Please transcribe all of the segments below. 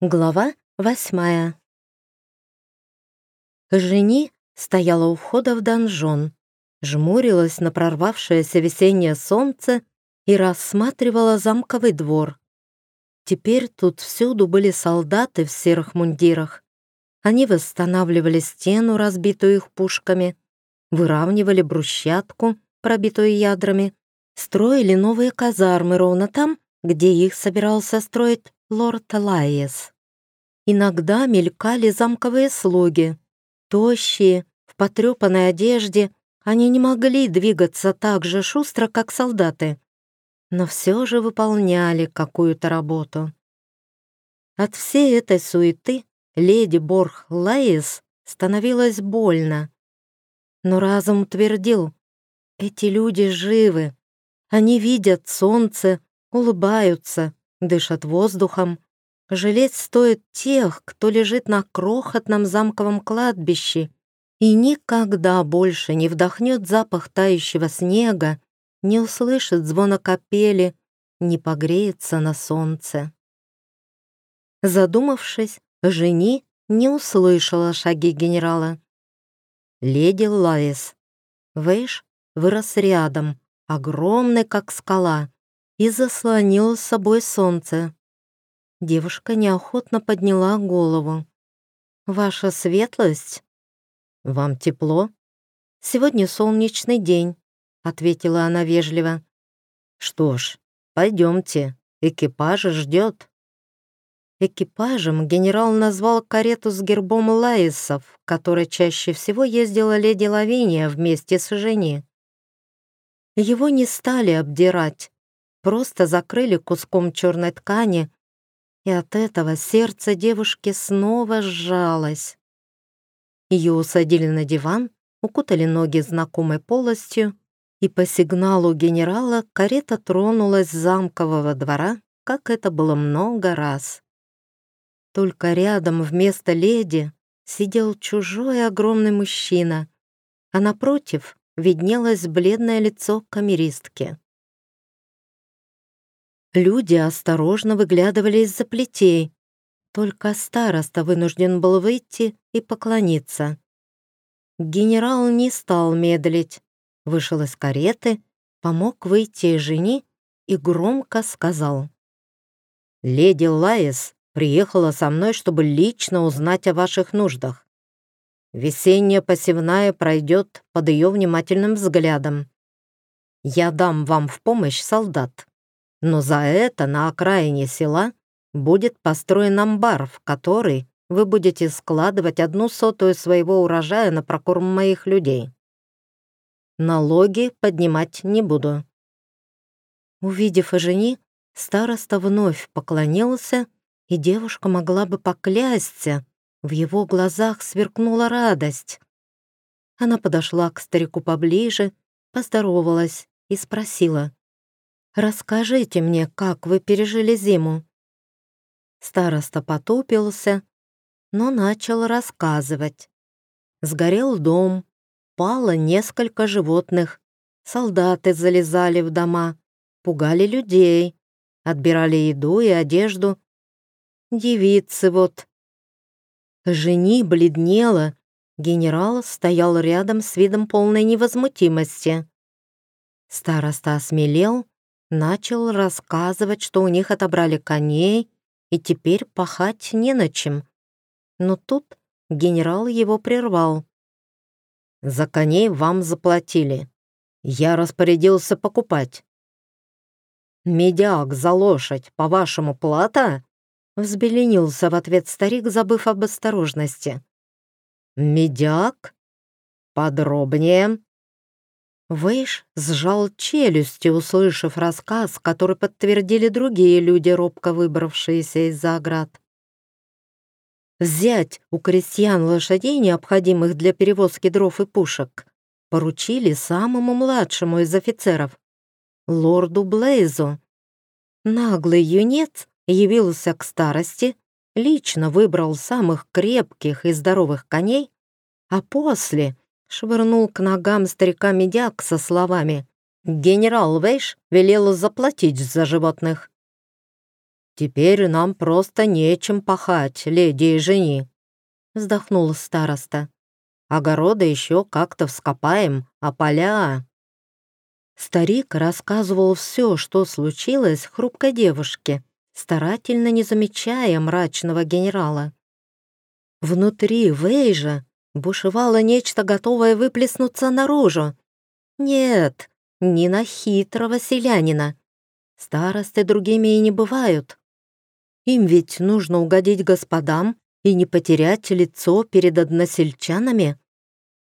Глава восьмая. Жени стояла у входа в донжон, жмурилась на прорвавшееся весеннее солнце и рассматривала замковый двор. Теперь тут всюду были солдаты в серых мундирах. Они восстанавливали стену, разбитую их пушками, выравнивали брусчатку, пробитую ядрами, строили новые казармы ровно там, где их собирался строить лорд Лайес. Иногда мелькали замковые слуги. Тощие, в потрепанной одежде, они не могли двигаться так же шустро, как солдаты, но все же выполняли какую-то работу. От всей этой суеты леди Борх Лайес становилось больно. Но разум твердил, эти люди живы, они видят солнце, улыбаются, дышат воздухом. Жалеть стоит тех, кто лежит на крохотном замковом кладбище и никогда больше не вдохнет запах тающего снега, не услышит звона капели, не погреется на солнце. Задумавшись, жени не услышала шаги генерала. Леди Лаис. Вейш вырос рядом, огромный, как скала и заслонил с собой солнце. Девушка неохотно подняла голову. «Ваша светлость?» «Вам тепло?» «Сегодня солнечный день», — ответила она вежливо. «Что ж, пойдемте, экипаж ждет». Экипажем генерал назвал карету с гербом Лаисов, которой чаще всего ездила леди Лавиния вместе с Жени. Его не стали обдирать, просто закрыли куском черной ткани, и от этого сердце девушки снова сжалось. Ее усадили на диван, укутали ноги знакомой полостью, и по сигналу генерала карета тронулась с замкового двора, как это было много раз. Только рядом вместо леди сидел чужой огромный мужчина, а напротив виднелось бледное лицо камеристки. Люди осторожно выглядывали из-за плетей. Только староста вынужден был выйти и поклониться. Генерал не стал медлить. Вышел из кареты, помог выйти жени и громко сказал. «Леди Лаис приехала со мной, чтобы лично узнать о ваших нуждах. Весенняя посевная пройдет под ее внимательным взглядом. Я дам вам в помощь солдат. Но за это на окраине села будет построен амбар, в который вы будете складывать одну сотую своего урожая на прокорм моих людей. Налоги поднимать не буду». Увидев жени, староста вновь поклонился, и девушка могла бы поклясться, в его глазах сверкнула радость. Она подошла к старику поближе, поздоровалась и спросила, Расскажите мне, как вы пережили зиму». Староста потупился, но начал рассказывать. Сгорел дом, пало несколько животных, солдаты залезали в дома, пугали людей, отбирали еду и одежду. Девицы вот. Жени бледнела, генерал стоял рядом с видом полной невозмутимости. Староста осмелел начал рассказывать, что у них отобрали коней, и теперь пахать не на чем. Но тут генерал его прервал. «За коней вам заплатили. Я распорядился покупать». «Медяк за лошадь, по-вашему, плата?» Взбеленился в ответ старик, забыв об осторожности. «Медяк? Подробнее?» Вейш сжал челюсти, услышав рассказ, который подтвердили другие люди, робко выбравшиеся из-за оград. Взять у крестьян лошадей, необходимых для перевозки дров и пушек, поручили самому младшему из офицеров, лорду Блейзу. Наглый юнец явился к старости, лично выбрал самых крепких и здоровых коней, а после швырнул к ногам старика медяк со словами «Генерал Вейш велел заплатить за животных». «Теперь нам просто нечем пахать, леди и жени», — вздохнул староста. «Огороды еще как-то вскопаем, а поля...» Старик рассказывал все, что случилось хрупкой девушке, старательно не замечая мрачного генерала. Внутри Вейжа бушевало нечто, готовое выплеснуться наружу. Нет, не на хитрого селянина. Старосты другими и не бывают. Им ведь нужно угодить господам и не потерять лицо перед односельчанами.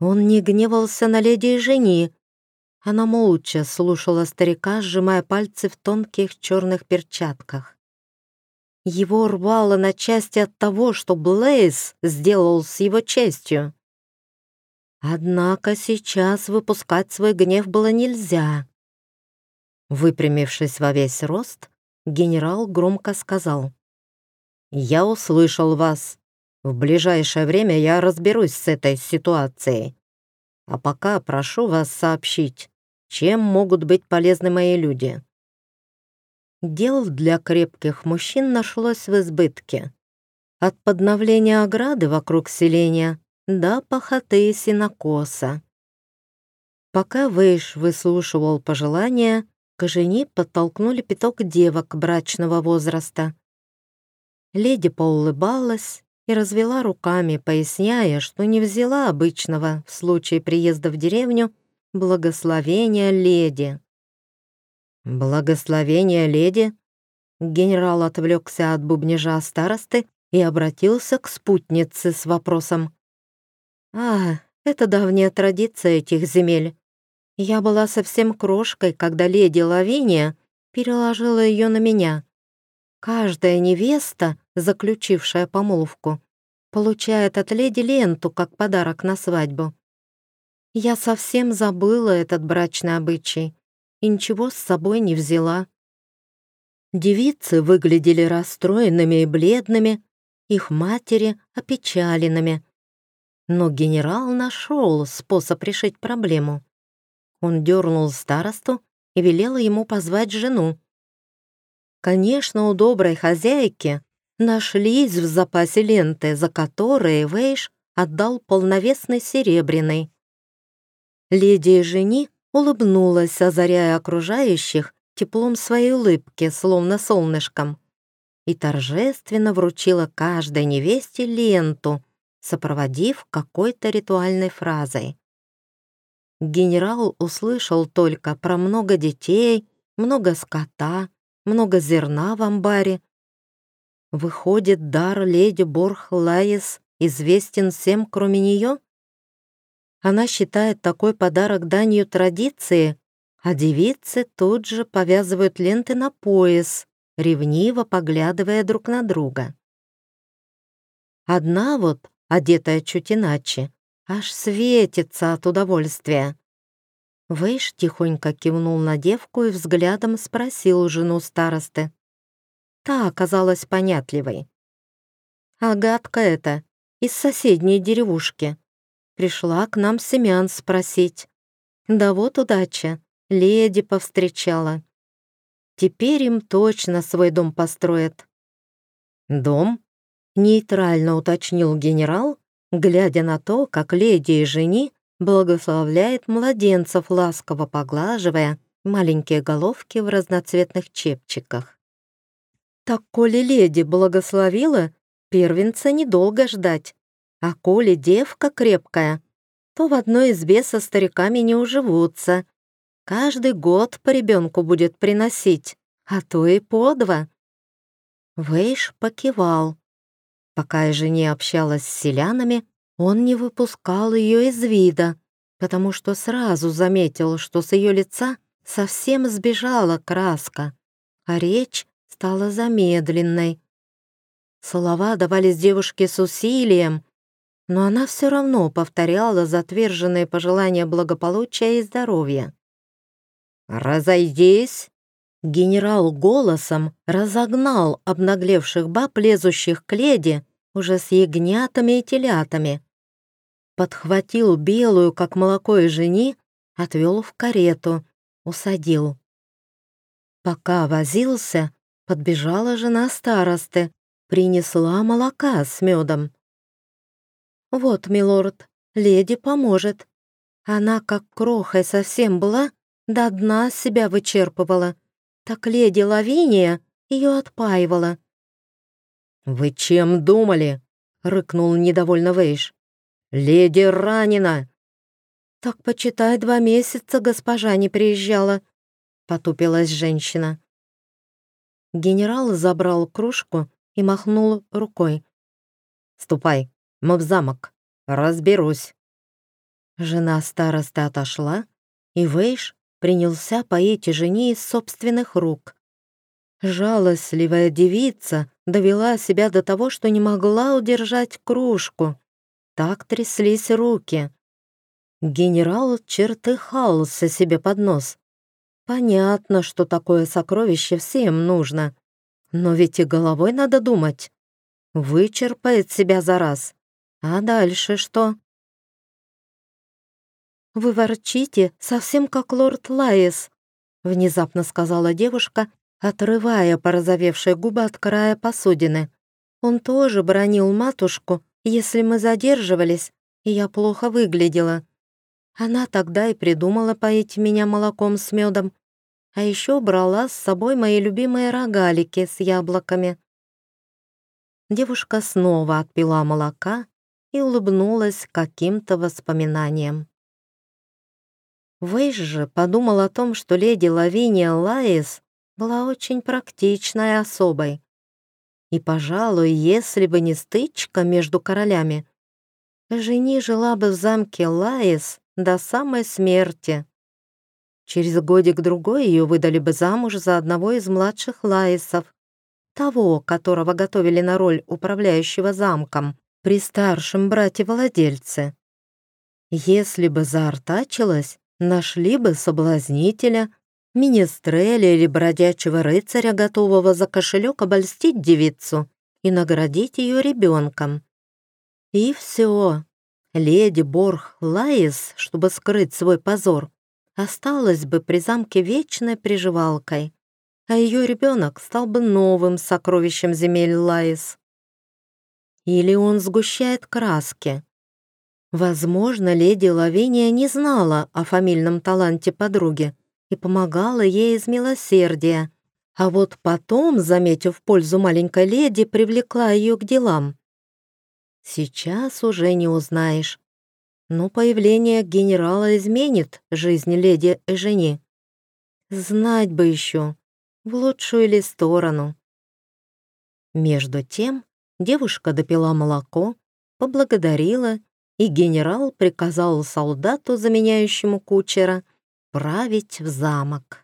Он не гневался на леди и жени. Она молча слушала старика, сжимая пальцы в тонких черных перчатках. Его рвало на части от того, что Блейз сделал с его честью. Однако сейчас выпускать свой гнев было нельзя. Выпрямившись во весь рост, генерал громко сказал. «Я услышал вас. В ближайшее время я разберусь с этой ситуацией. А пока прошу вас сообщить, чем могут быть полезны мои люди». Дел для крепких мужчин нашлось в избытке. От подновления ограды вокруг селения до похоты и синокоса. Пока Вейш выслушивал пожелания, к жени подтолкнули пяток девок брачного возраста. Леди поулыбалась и развела руками, поясняя, что не взяла обычного в случае приезда в деревню благословения леди. «Благословение леди?» Генерал отвлекся от бубнежа старосты и обратился к спутнице с вопросом. «А, это давняя традиция этих земель. Я была совсем крошкой, когда леди Лавиния переложила ее на меня. Каждая невеста, заключившая помолвку, получает от леди ленту как подарок на свадьбу. Я совсем забыла этот брачный обычай и ничего с собой не взяла. Девицы выглядели расстроенными и бледными, их матери — опечаленными. Но генерал нашел способ решить проблему. Он дернул старосту и велел ему позвать жену. Конечно, у доброй хозяйки нашлись в запасе ленты, за которые Вейш отдал полновесный серебряный. Леди и жени улыбнулась, озаряя окружающих теплом своей улыбки, словно солнышком, и торжественно вручила каждой невесте ленту, сопроводив какой-то ритуальной фразой. Генерал услышал только про много детей, много скота, много зерна в амбаре. Выходит, дар леди Борх Лаис известен всем, кроме нее? Она считает такой подарок данью традиции, а девицы тут же повязывают ленты на пояс, ревниво поглядывая друг на друга. Одна вот, одетая чуть иначе, аж светится от удовольствия. Вейш тихонько кивнул на девку и взглядом спросил жену старосты. Та оказалась понятливой. «Агатка эта, из соседней деревушки. Пришла к нам семян спросить. Да вот удача, леди повстречала. Теперь им точно свой дом построят». «Дом?» — нейтрально уточнил генерал, глядя на то, как леди и жени благословляет младенцев, ласково поглаживая маленькие головки в разноцветных чепчиках. Так, коли леди благословила, первенца недолго ждать, а коли девка крепкая, то в одной избе со стариками не уживутся. Каждый год по ребенку будет приносить, а то и по два. Вейш покивал. Пока я жене общалась с селянами, он не выпускал ее из вида, потому что сразу заметил, что с ее лица совсем сбежала краска, а речь стала замедленной. Слова давались девушке с усилием, но она все равно повторяла затверженные пожелания благополучия и здоровья. «Разойдись!» Генерал голосом разогнал обнаглевших баб, лезущих к леди, уже с ягнятами и телятами подхватил белую, как молоко и жени, отвел в карету, усадил. Пока возился, Подбежала жена старосты, принесла молока с медом. «Вот, милорд, леди поможет. Она как крохой совсем была, до дна себя вычерпывала. Так леди Лавиния ее отпаивала». «Вы чем думали?» — рыкнул недовольно Вейш. «Леди ранена!» «Так, почитай, два месяца госпожа не приезжала», — потупилась женщина. Генерал забрал кружку и махнул рукой. «Ступай, мы в замок. Разберусь». Жена старосты отошла, и Вейш принялся поить жене из собственных рук. Жалостливая девица довела себя до того, что не могла удержать кружку. Так тряслись руки. Генерал чертыхался себе под нос. Понятно, что такое сокровище всем нужно. Но ведь и головой надо думать. Вычерпает себя за раз. А дальше что? «Вы ворчите, совсем как лорд Лайес», — внезапно сказала девушка, отрывая порозовевшие губы от края посудины. «Он тоже бронил матушку, если мы задерживались, и я плохо выглядела. Она тогда и придумала поить меня молоком с медом, а еще брала с собой мои любимые рогалики с яблоками. Девушка снова отпила молока и улыбнулась каким-то воспоминанием. Вейш же подумал о том, что леди Лавиния Лаис была очень практичной особой. И, пожалуй, если бы не стычка между королями, жени жила бы в замке Лаис до самой смерти. Через годик-другой ее выдали бы замуж за одного из младших Лаисов, того, которого готовили на роль управляющего замком при старшем брате-владельце. Если бы заортачилась, нашли бы соблазнителя, министреля или бродячего рыцаря, готового за кошелек обольстить девицу и наградить ее ребенком. И все, леди Борх Лаис, чтобы скрыть свой позор, осталась бы при замке вечной приживалкой, а ее ребенок стал бы новым сокровищем земель Лаис. Или он сгущает краски. Возможно, леди Лавиния не знала о фамильном таланте подруги и помогала ей из милосердия, а вот потом, заметив пользу маленькой леди, привлекла ее к делам. Сейчас уже не узнаешь. Но появление генерала изменит жизнь леди Эжени. Знать бы еще, в лучшую ли сторону. Между тем девушка допила молоко, поблагодарила, и генерал приказал солдату, заменяющему кучера, править в замок.